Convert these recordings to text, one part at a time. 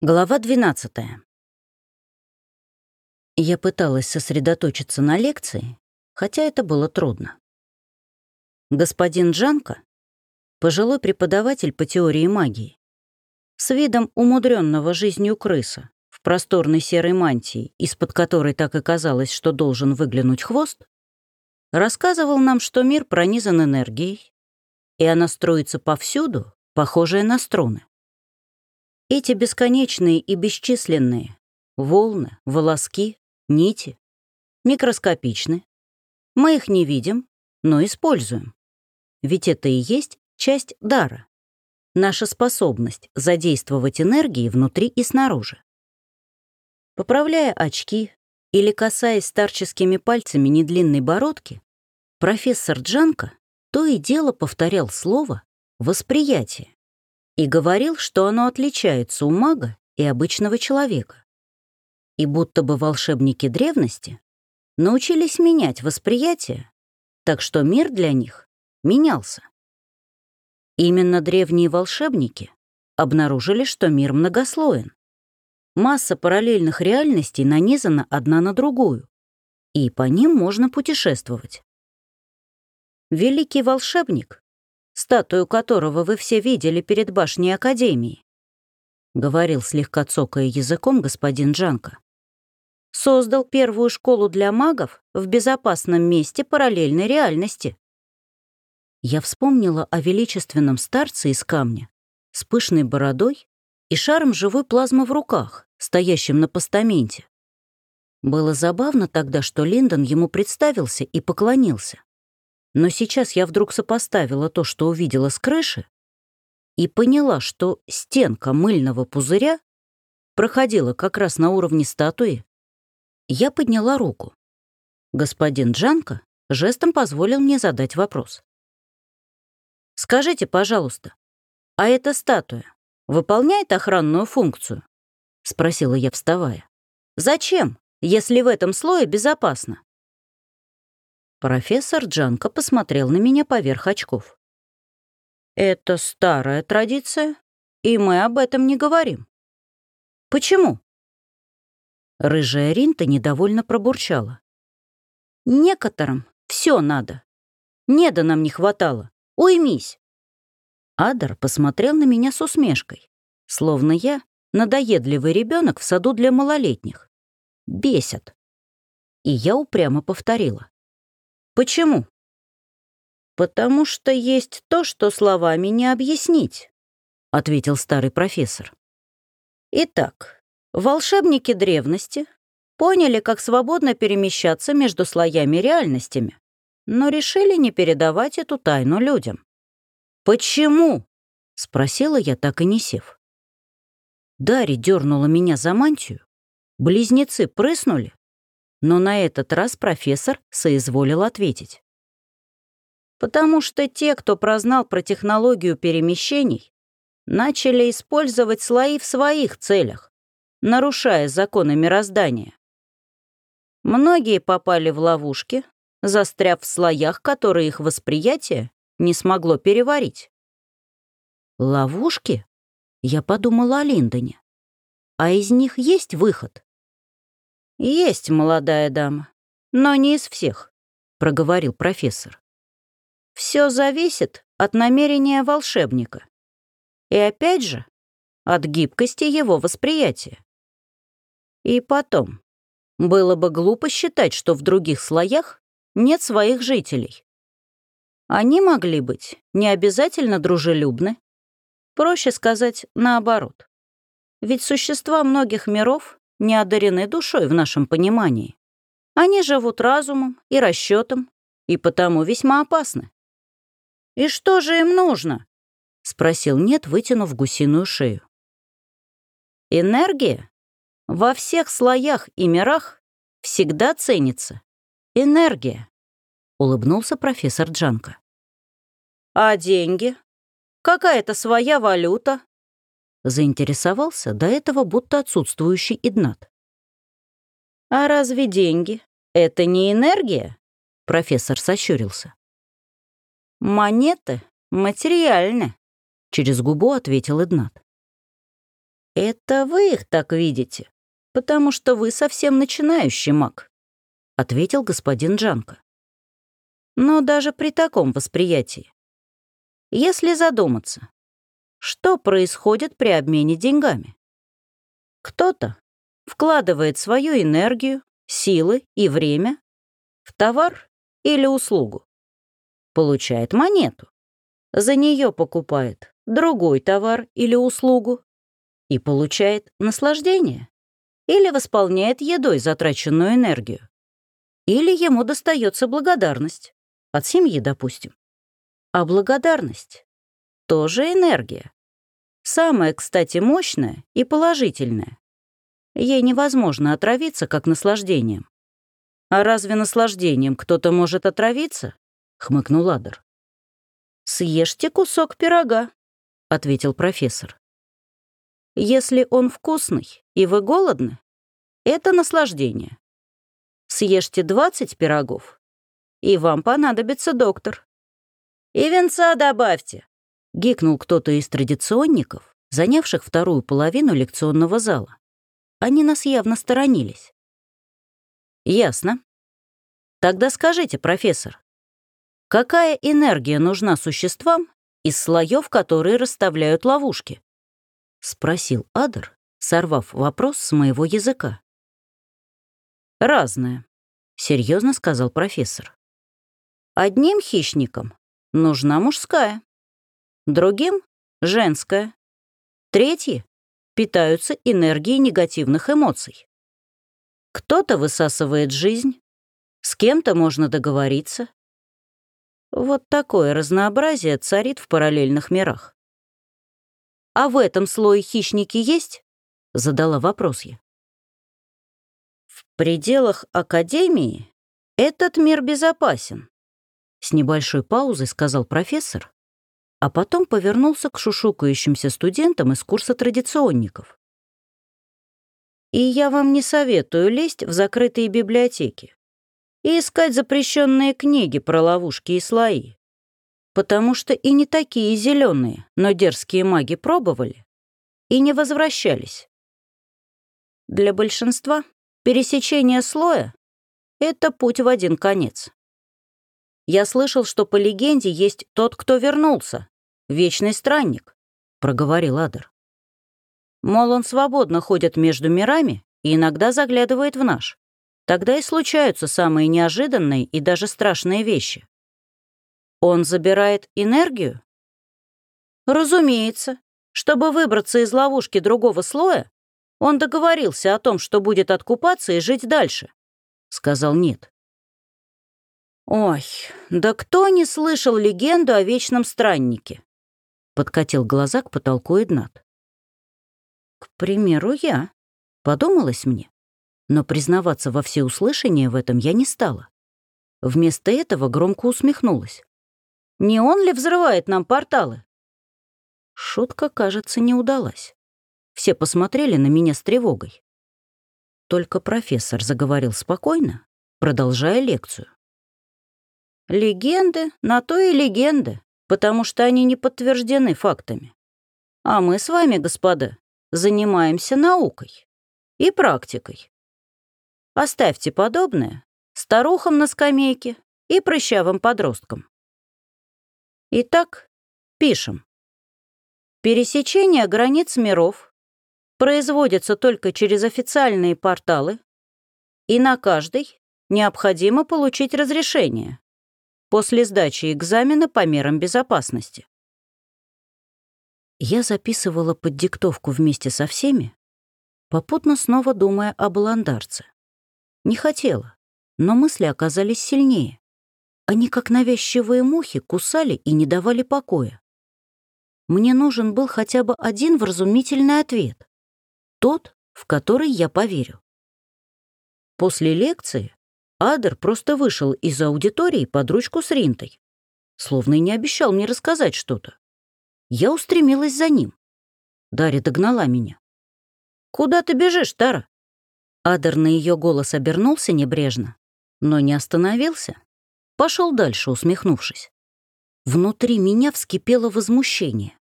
Глава 12. Я пыталась сосредоточиться на лекции, хотя это было трудно. Господин Джанко, пожилой преподаватель по теории магии, с видом умудренного жизнью крыса в просторной серой мантии, из-под которой так и казалось, что должен выглянуть хвост, рассказывал нам, что мир пронизан энергией, и она строится повсюду, похожая на струны. Эти бесконечные и бесчисленные волны, волоски, нити микроскопичны. Мы их не видим, но используем. Ведь это и есть часть дара. Наша способность задействовать энергии внутри и снаружи. Поправляя очки или касаясь старческими пальцами недлинной бородки, профессор Джанка то и дело повторял слово «восприятие» и говорил, что оно отличается у мага и обычного человека. И будто бы волшебники древности научились менять восприятие, так что мир для них менялся. Именно древние волшебники обнаружили, что мир многослоен. Масса параллельных реальностей нанизана одна на другую, и по ним можно путешествовать. Великий волшебник статую которого вы все видели перед башней Академии», — говорил слегка цокая языком господин Джанка. «Создал первую школу для магов в безопасном месте параллельной реальности». Я вспомнила о величественном старце из камня с пышной бородой и шаром живой плазмы в руках, стоящим на постаменте. Было забавно тогда, что Линдон ему представился и поклонился. Но сейчас я вдруг сопоставила то, что увидела с крыши, и поняла, что стенка мыльного пузыря проходила как раз на уровне статуи. Я подняла руку. Господин Джанко жестом позволил мне задать вопрос. «Скажите, пожалуйста, а эта статуя выполняет охранную функцию?» — спросила я, вставая. «Зачем, если в этом слое безопасно?» Профессор Джанко посмотрел на меня поверх очков. «Это старая традиция, и мы об этом не говорим». «Почему?» Рыжая Ринта недовольно пробурчала. «Некоторым все надо. Неда нам не хватало. Уймись!» Адар посмотрел на меня с усмешкой, словно я надоедливый ребенок в саду для малолетних. Бесят. И я упрямо повторила. Почему? Потому что есть то, что словами не объяснить, ответил старый профессор. Итак, волшебники древности поняли, как свободно перемещаться между слоями реальностями, но решили не передавать эту тайну людям. «Почему?» — спросила я, так и не сев. Дарья дернула меня за мантию, близнецы прыснули, но на этот раз профессор соизволил ответить. Потому что те, кто прознал про технологию перемещений, начали использовать слои в своих целях, нарушая законы мироздания. Многие попали в ловушки, застряв в слоях, которые их восприятие не смогло переварить. Ловушки? Я подумала о Линдоне. А из них есть выход? «Есть молодая дама, но не из всех», — проговорил профессор. «Все зависит от намерения волшебника. И опять же, от гибкости его восприятия. И потом, было бы глупо считать, что в других слоях нет своих жителей. Они могли быть не обязательно дружелюбны, проще сказать, наоборот. Ведь существа многих миров не одарены душой в нашем понимании. Они живут разумом и расчетом, и потому весьма опасны. «И что же им нужно?» — спросил Нет, вытянув гусиную шею. «Энергия во всех слоях и мирах всегда ценится. Энергия», — улыбнулся профессор Джанка. «А деньги? Какая-то своя валюта?» Заинтересовался до этого будто отсутствующий Игнат. «А разве деньги — это не энергия?» — профессор сощурился. «Монеты материальны», — через губу ответил Игнат. «Это вы их так видите, потому что вы совсем начинающий маг», — ответил господин Джанко. «Но даже при таком восприятии, если задуматься, что происходит при обмене деньгами? Кто-то вкладывает свою энергию, силы и время в товар или услугу. Получает монету. За нее покупает другой товар или услугу и получает наслаждение. Или восполняет едой затраченную энергию. Или ему достается благодарность. От семьи, допустим. А благодарность — тоже энергия. Самая, кстати, мощная и положительная. Ей невозможно отравиться, как наслаждением. «А разве наслаждением кто-то может отравиться?» — хмыкнул Адер. «Съешьте кусок пирога», — ответил профессор. «Если он вкусный и вы голодны, это наслаждение. Съешьте 20 пирогов, и вам понадобится доктор. И венца добавьте», — гикнул кто-то из традиционников, занявших вторую половину лекционного зала. Они нас явно сторонились. «Ясно. Тогда скажите, профессор, какая энергия нужна существам из слоев, которые расставляют ловушки?» — спросил Адер, сорвав вопрос с моего языка. «Разная», — серьезно сказал профессор. «Одним хищникам нужна мужская, другим — женская, третьи питаются энергией негативных эмоций. Кто-то высасывает жизнь, с кем-то можно договориться. Вот такое разнообразие царит в параллельных мирах. «А в этом слое хищники есть?» — задала вопрос я. «В пределах Академии этот мир безопасен», — с небольшой паузой сказал профессор, а потом повернулся к шушукающимся студентам из курса традиционников. «И я вам не советую лезть в закрытые библиотеки и искать запрещенные книги про ловушки и слои, потому что и не такие зеленые, но дерзкие маги пробовали и не возвращались. Для большинства пересечение слоя — это путь в один конец. Я слышал, что по легенде есть тот, кто вернулся. Вечный странник», — проговорил Адер. Мол, он свободно ходит между мирами и иногда заглядывает в наш. Тогда и случаются самые неожиданные и даже страшные вещи. Он забирает энергию? Разумеется. Чтобы выбраться из ловушки другого слоя, он договорился о том, что будет откупаться и жить дальше. Сказал нет. «Ой, да кто не слышал легенду о вечном страннике?» Подкатил глаза к потолку Игнат. «К примеру, я», — подумалось мне. Но признаваться во всеуслышание в этом я не стала. Вместо этого громко усмехнулась. «Не он ли взрывает нам порталы?» Шутка, кажется, не удалась. Все посмотрели на меня с тревогой. Только профессор заговорил спокойно, продолжая лекцию. Легенды на то и легенды, потому что они не подтверждены фактами. А мы с вами, господа, занимаемся наукой и практикой. Оставьте подобное старухам на скамейке и прыщавым подросткам. Итак, пишем. Пересечение границ миров производится только через официальные порталы, и на каждый необходимо получить разрешение после сдачи экзамена по мерам безопасности. Я записывала под диктовку вместе со всеми, попутно снова думая об Ландарце. Не хотела, но мысли оказались сильнее. Они, как навязчивые мухи, кусали и не давали покоя. Мне нужен был хотя бы один вразумительный ответ. Тот, в который я поверю. После лекции Адер просто вышел из аудитории под ручку с Ринтой, словно и не обещал мне рассказать что-то. Я устремилась за ним. Дарья догнала меня. «Куда ты бежишь, Тара?» Адер на ее голос обернулся небрежно, но не остановился. Пошел дальше, усмехнувшись. Внутри меня вскипело возмущение.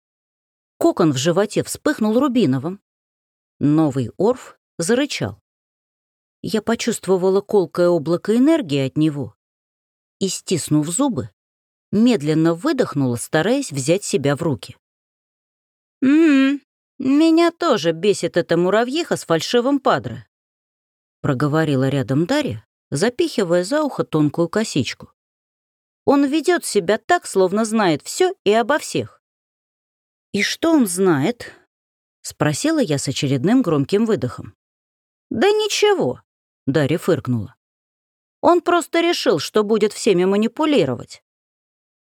Кокон в животе вспыхнул рубиновым. Новый Орф зарычал. Я почувствовала колкое облако энергии от него и, стиснув зубы, медленно выдохнула, стараясь взять себя в руки. «М-м, меня тоже бесит эта муравьиха с фальшивым падре», проговорила рядом Дарья, запихивая за ухо тонкую косичку. «Он ведет себя так, словно знает все и обо всех». «И что он знает?» — спросила я с очередным громким выдохом. «Да ничего», — Дарья фыркнула. «Он просто решил, что будет всеми манипулировать.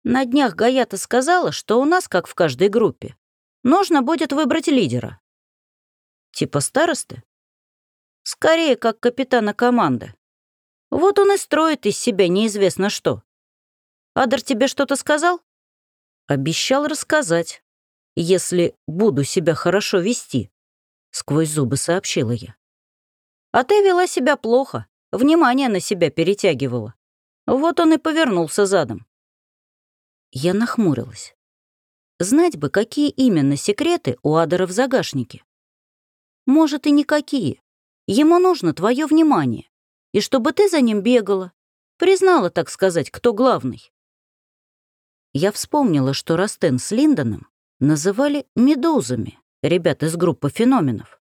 На днях Гаята сказала, что у нас, как в каждой группе, нужно будет выбрать лидера. Типа старосты? Скорее, как капитана команды. Вот он и строит из себя неизвестно что. Адр тебе что-то сказал? Обещал рассказать, если буду себя хорошо вести, сквозь зубы сообщила я. А ты вела себя плохо, внимание на себя перетягивала. Вот он и повернулся задом. Я нахмурилась. Знать бы, какие именно секреты у Адера в загашнике. Может, и никакие. Ему нужно твое внимание. И чтобы ты за ним бегала. Признала, так сказать, кто главный. Я вспомнила, что Растен с Линдоном называли медузами, ребят из группы феноменов.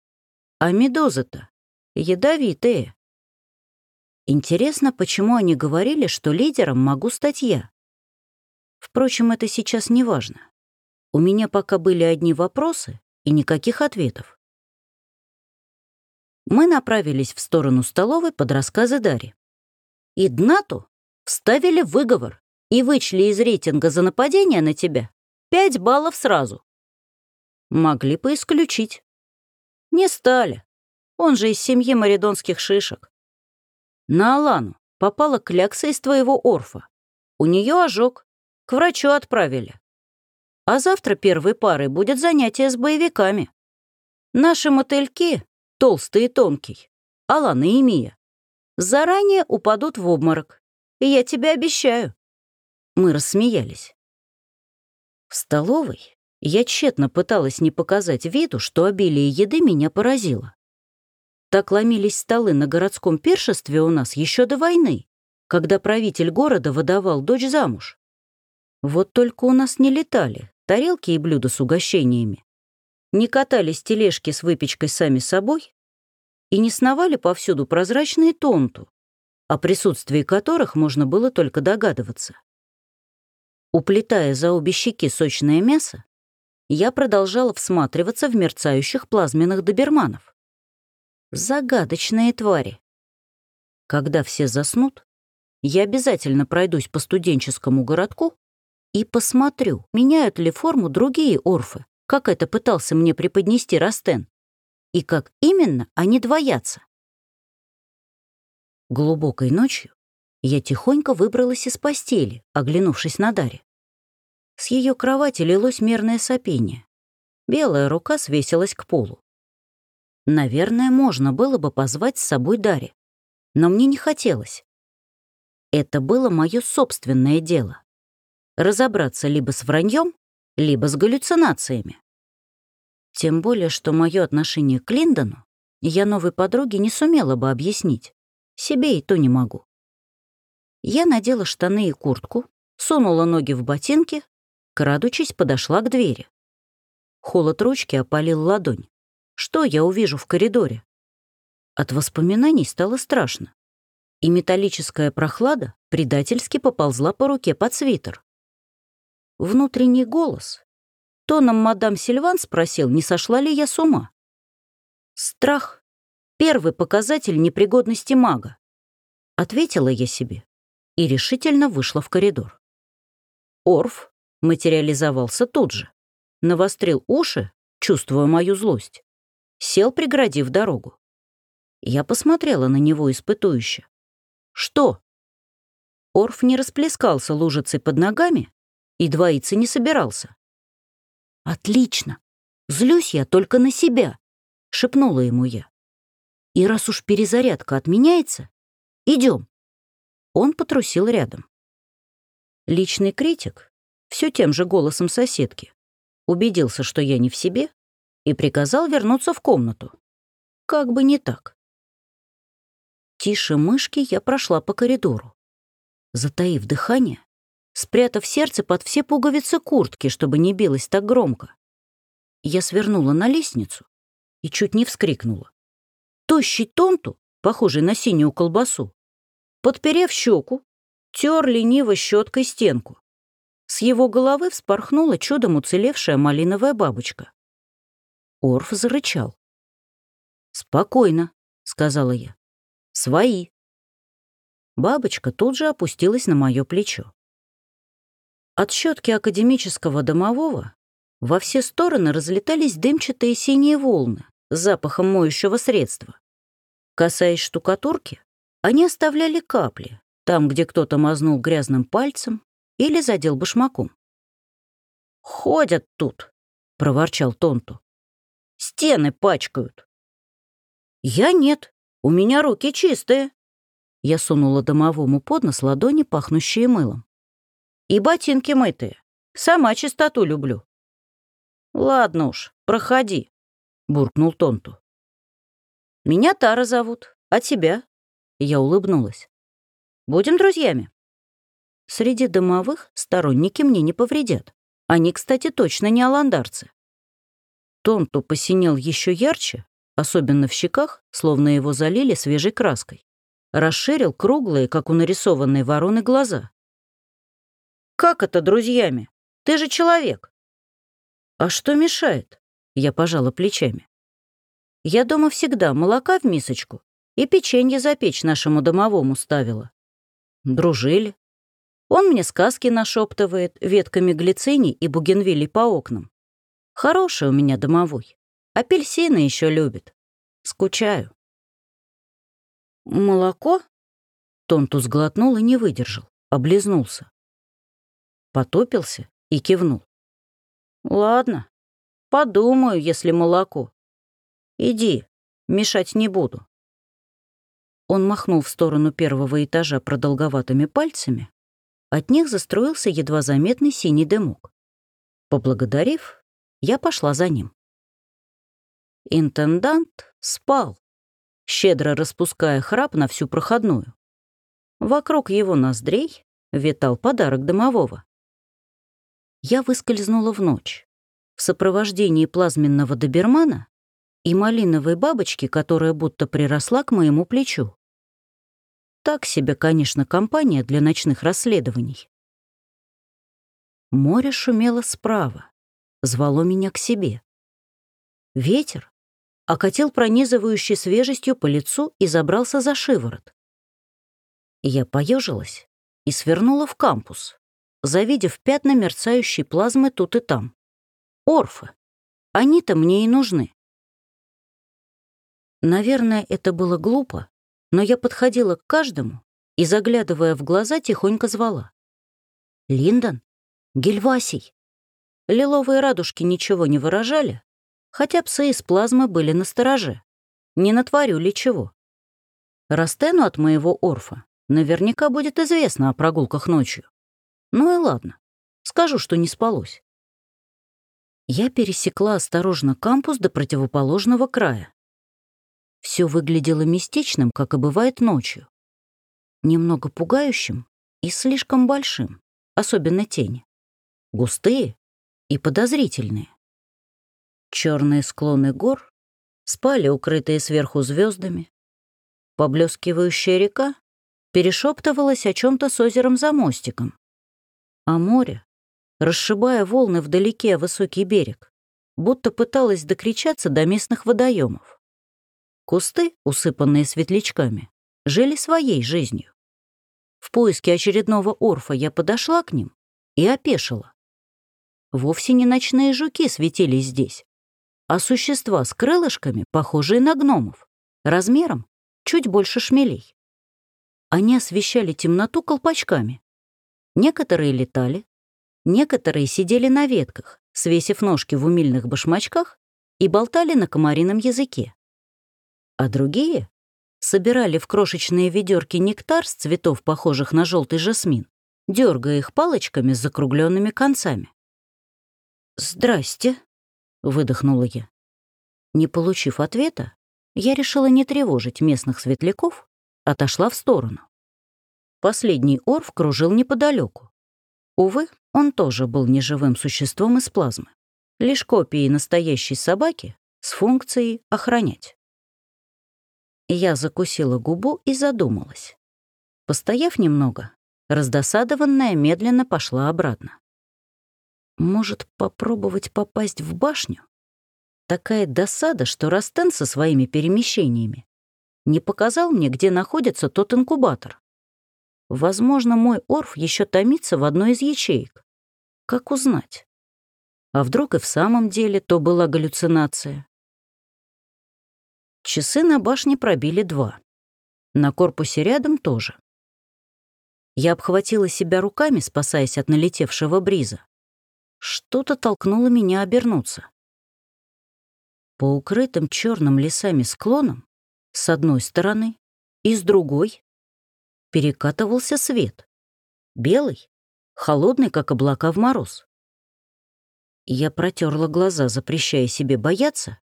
А медузы-то ядовитые. Интересно, почему они говорили, что лидером могу стать я? Впрочем, это сейчас не важно. У меня пока были одни вопросы и никаких ответов. Мы направились в сторону столовой под рассказы Дари. И Днату вставили выговор и вычли из рейтинга за нападение на тебя пять баллов сразу. Могли поисключить. Не стали. Он же из семьи маридонских шишек. На Алану попала клякса из твоего орфа. У нее ожог, к врачу отправили. А завтра первой парой будет занятие с боевиками. Наши мотыльки, толстый и тонкий, Алана и Мия, заранее упадут в обморок. И я тебе обещаю. Мы рассмеялись. В столовой я тщетно пыталась не показать виду, что обилие еды меня поразило. Так ломились столы на городском пиршестве у нас еще до войны, когда правитель города выдавал дочь замуж. Вот только у нас не летали тарелки и блюда с угощениями, не катались тележки с выпечкой сами собой и не сновали повсюду прозрачные тонту, о присутствии которых можно было только догадываться. Уплетая за обе щеки сочное мясо, я продолжала всматриваться в мерцающих плазменных доберманов. Загадочные твари. Когда все заснут, я обязательно пройдусь по студенческому городку и посмотрю, меняют ли форму другие орфы, как это пытался мне преподнести Растен, и как именно они двоятся. Глубокой ночью я тихонько выбралась из постели, оглянувшись на Даре. С ее кровати лилось мерное сопение. Белая рука свесилась к полу. Наверное, можно было бы позвать с собой Даре, но мне не хотелось. Это было мое собственное дело разобраться либо с враньем, либо с галлюцинациями. Тем более, что мое отношение к Линдону я новой подруге не сумела бы объяснить. Себе и то не могу. Я надела штаны и куртку, сунула ноги в ботинки, крадучись, подошла к двери. Холод ручки опалил ладонь. Что я увижу в коридоре? От воспоминаний стало страшно. И металлическая прохлада предательски поползла по руке под свитер. Внутренний голос. Тоном мадам Сильван спросил, не сошла ли я с ума. Страх — первый показатель непригодности мага. Ответила я себе и решительно вышла в коридор. Орф материализовался тут же, навострил уши, чувствуя мою злость, сел, преградив дорогу. Я посмотрела на него испытующе. «Что?» Орф не расплескался лужицей под ногами, и двоиться не собирался. «Отлично! Злюсь я только на себя!» — шепнула ему я. «И раз уж перезарядка отменяется, идем. Он потрусил рядом. Личный критик, все тем же голосом соседки, убедился, что я не в себе, и приказал вернуться в комнату. как бы не так. Тише мышки я прошла по коридору. Затаив дыхание, спрятав сердце под все пуговицы куртки, чтобы не билось так громко. Я свернула на лестницу и чуть не вскрикнула. Тощий тонту, похожий на синюю колбасу, подперев щеку, тер лениво щеткой стенку. С его головы вспорхнула чудом уцелевшая малиновая бабочка. Орф зарычал. «Спокойно», — сказала я. «Свои». Бабочка тут же опустилась на мое плечо. От щетки академического домового во все стороны разлетались дымчатые синие волны с запахом моющего средства. Касаясь штукатурки, они оставляли капли там, где кто-то мазнул грязным пальцем или задел башмаком. «Ходят тут», — проворчал Тонту. «Стены пачкают». «Я нет, у меня руки чистые». Я сунула домовому под нос ладони, пахнущие мылом. «И ботинки мытые. Сама чистоту люблю». «Ладно уж, проходи», — буркнул Тонту. «Меня Тара зовут, а тебя?» Я улыбнулась. «Будем друзьями?» Среди домовых сторонники мне не повредят. Они, кстати, точно не аландарцы. Тонту посинел еще ярче, особенно в щеках, словно его залили свежей краской. Расширил круглые, как у нарисованной вороны, глаза. «Как это друзьями? Ты же человек!» «А что мешает?» — я пожала плечами. «Я дома всегда молока в мисочку и печенье запечь нашему домовому ставила. Дружили. Он мне сказки нашептывает ветками глицини и бугенвилей по окнам. Хороший у меня домовой. Апельсины еще любит. Скучаю. Молоко? Тонтус глотнул и не выдержал, облизнулся. Потопился и кивнул. Ладно, подумаю, если молоко. Иди, мешать не буду. Он махнул в сторону первого этажа продолговатыми пальцами. От них застроился едва заметный синий дымок. Поблагодарив, я пошла за ним. Интендант спал, щедро распуская храп на всю проходную. Вокруг его ноздрей витал подарок домового. Я выскользнула в ночь в сопровождении плазменного добермана и малиновой бабочки, которая будто приросла к моему плечу. Так себе, конечно, компания для ночных расследований. Море шумело справа, звало меня к себе. Ветер окатил пронизывающей свежестью по лицу и забрался за шиворот. Я поежилась и свернула в кампус, завидев пятна мерцающей плазмы тут и там. Орфы. Они-то мне и нужны. Наверное, это было глупо, но я подходила к каждому и, заглядывая в глаза, тихонько звала. «Линдон? Гельвасий?» Лиловые радужки ничего не выражали, хотя псы из плазмы были на стороже. Не натворю ли чего? Растену от моего орфа наверняка будет известно о прогулках ночью. Ну и ладно, скажу, что не спалось. Я пересекла осторожно кампус до противоположного края. Все выглядело местечным, как и бывает ночью. Немного пугающим и слишком большим, особенно тени. Густые и подозрительные. Черные склоны гор спали, укрытые сверху звездами. Поблескивающая река перешептывалась о чем то с озером за мостиком. А море, расшибая волны вдалеке о высокий берег, будто пыталась докричаться до местных водоемов. Кусты, усыпанные светлячками, жили своей жизнью. В поиске очередного орфа я подошла к ним и опешила. Вовсе не ночные жуки светились здесь, а существа с крылышками, похожие на гномов, размером чуть больше шмелей. Они освещали темноту колпачками. Некоторые летали, некоторые сидели на ветках, свесив ножки в умильных башмачках и болтали на комарином языке а другие собирали в крошечные ведерки нектар с цветов, похожих на желтый жасмин, дергая их палочками с закругленными концами. «Здрасте», — выдохнула я. Не получив ответа, я решила не тревожить местных светляков, отошла в сторону. Последний орф кружил неподалеку. Увы, он тоже был неживым существом из плазмы, лишь копией настоящей собаки с функцией охранять. Я закусила губу и задумалась. Постояв немного, раздосадованная медленно пошла обратно. Может, попробовать попасть в башню? Такая досада, что Растен со своими перемещениями не показал мне, где находится тот инкубатор. Возможно, мой Орф еще томится в одной из ячеек. Как узнать? А вдруг и в самом деле то была галлюцинация? Часы на башне пробили два. На корпусе рядом тоже. Я обхватила себя руками, спасаясь от налетевшего бриза. Что-то толкнуло меня обернуться. По укрытым черным лесами склонам с одной стороны и с другой перекатывался свет. Белый, холодный, как облака в мороз. Я протерла глаза, запрещая себе бояться,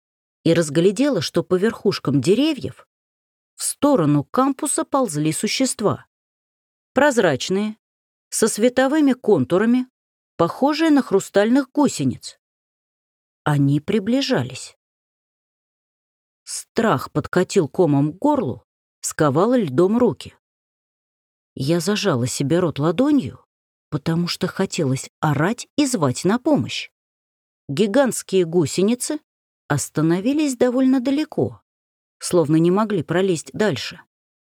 и разглядела, что по верхушкам деревьев в сторону кампуса ползли существа. Прозрачные, со световыми контурами, похожие на хрустальных гусениц. Они приближались. Страх подкатил комом к горлу, сковал льдом руки. Я зажала себе рот ладонью, потому что хотелось орать и звать на помощь. Гигантские гусеницы остановились довольно далеко, словно не могли пролезть дальше.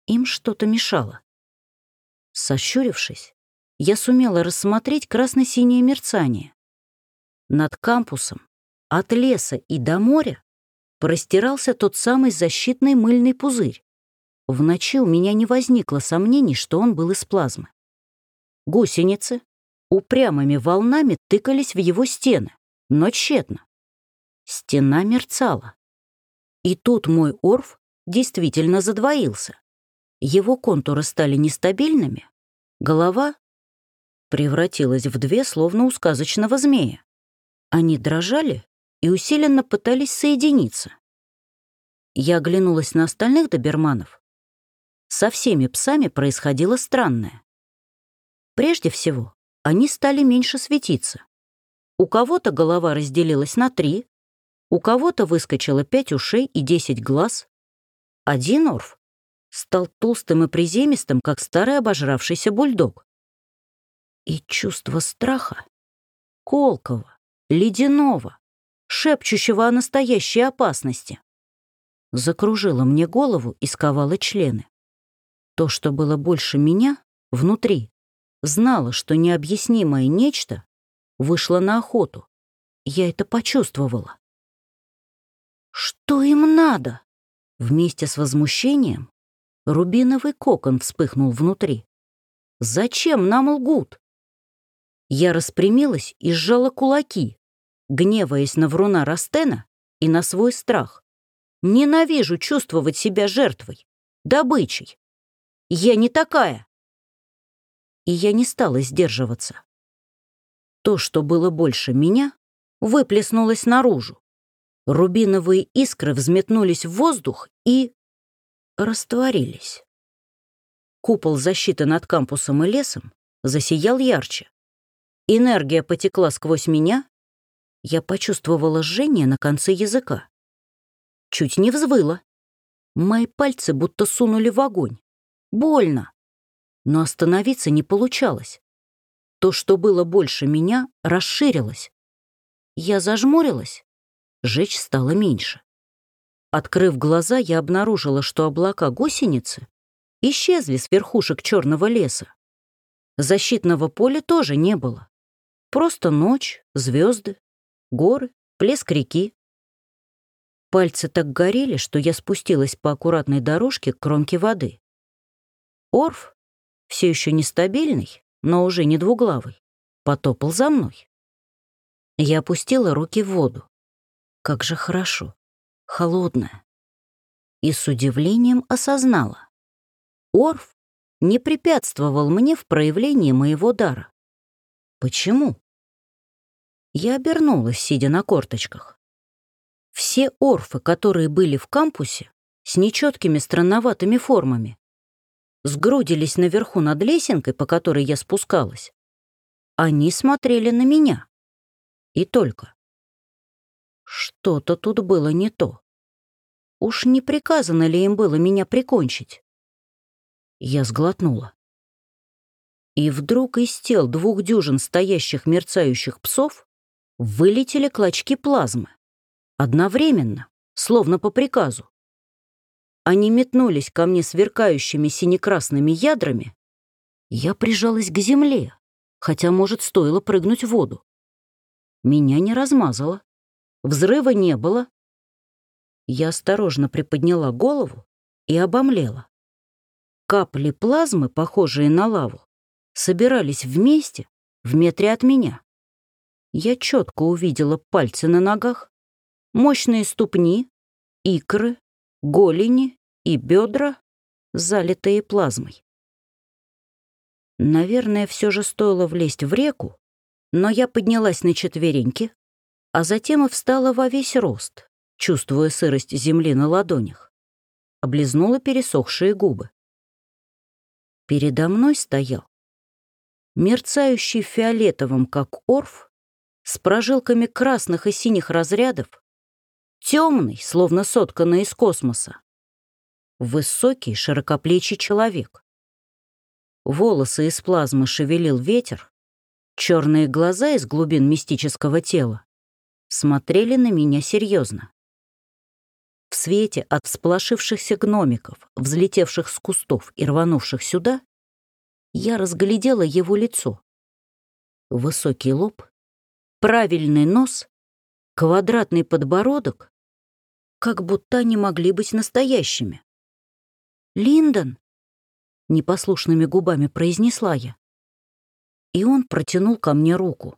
Им что-то мешало. Сощурившись, я сумела рассмотреть красно-синее мерцание. Над кампусом, от леса и до моря, простирался тот самый защитный мыльный пузырь. В ночи у меня не возникло сомнений, что он был из плазмы. Гусеницы упрямыми волнами тыкались в его стены, но тщетно. Стена мерцала. И тут мой орф действительно задвоился. Его контуры стали нестабильными, голова превратилась в две, словно у сказочного змея. Они дрожали и усиленно пытались соединиться. Я оглянулась на остальных доберманов. Со всеми псами происходило странное. Прежде всего, они стали меньше светиться. У кого-то голова разделилась на три, у кого-то выскочило пять ушей и десять глаз. Один орф стал толстым и приземистым, как старый обожравшийся бульдог. И чувство страха, колкого, ледяного, шепчущего о настоящей опасности. Закружила мне голову и сковала члены. То, что было больше меня, внутри, знала, что необъяснимое нечто вышло на охоту. Я это почувствовала. «Что им надо?» Вместе с возмущением рубиновый кокон вспыхнул внутри. «Зачем нам лгут?» Я распрямилась и сжала кулаки, гневаясь на вруна Растена и на свой страх. Ненавижу чувствовать себя жертвой, добычей. Я не такая. И я не стала сдерживаться. То, что было больше меня, выплеснулось наружу. Рубиновые искры взметнулись в воздух и... растворились. Купол защиты над кампусом и лесом засиял ярче. Энергия потекла сквозь меня я почувствовала жжение на конце языка. Чуть не взвыла. Мои пальцы будто сунули в огонь. Больно. Но остановиться не получалось. То, что было больше меня, расширилось. Я зажмурилась. Жечь стало меньше. Открыв глаза, я обнаружила, что облака гусеницы исчезли с верхушек черного леса. Защитного поля тоже не было. Просто ночь, звезды, горы, плеск реки. Пальцы так горели, что я спустилась по аккуратной дорожке к кромке воды. Орф, все еще нестабильный, но уже не двуглавый, потопал за мной. Я опустила руки в воду. Как же хорошо, холодная. И с удивлением осознала. Орф не препятствовал мне в проявлении моего дара. Почему? Я обернулась, сидя на корточках. Все орфы, которые были в кампусе, с нечеткими странноватыми формами. Сгрудились наверху над лесенкой, по которой я спускалась. Они смотрели на меня. И только. Что-то тут было не то. Уж не приказано ли им было меня прикончить? Я сглотнула. И вдруг из тел двух дюжин стоящих мерцающих псов вылетели клочки плазмы. Одновременно, словно по приказу. Они метнулись ко мне сверкающими синекрасными ядрами. Я прижалась к земле, хотя, может, стоило прыгнуть в воду. Меня не размазало. Взрыва не было. Я осторожно приподняла голову и обомлела. Капли плазмы, похожие на лаву, собирались вместе в метре от меня. Я четко увидела пальцы на ногах, мощные ступни, икры, голени и бедра, залитые плазмой. Наверное, все же стоило влезть в реку, но я поднялась на четвереньки, а затем и встала во весь рост, чувствуя сырость земли на ладонях. Облизнула пересохшие губы. Передо мной стоял мерцающий фиолетовым, как орф, с прожилками красных и синих разрядов, темный, словно сотканный из космоса, высокий, широкоплечий человек. Волосы из плазмы шевелил ветер, черные глаза из глубин мистического тела смотрели на меня серьезно. В свете от всполошившихся гномиков, взлетевших с кустов и рванувших сюда, я разглядела его лицо. Высокий лоб, правильный нос, квадратный подбородок, как будто они могли быть настоящими. «Линдон!» — непослушными губами произнесла я. И он протянул ко мне руку.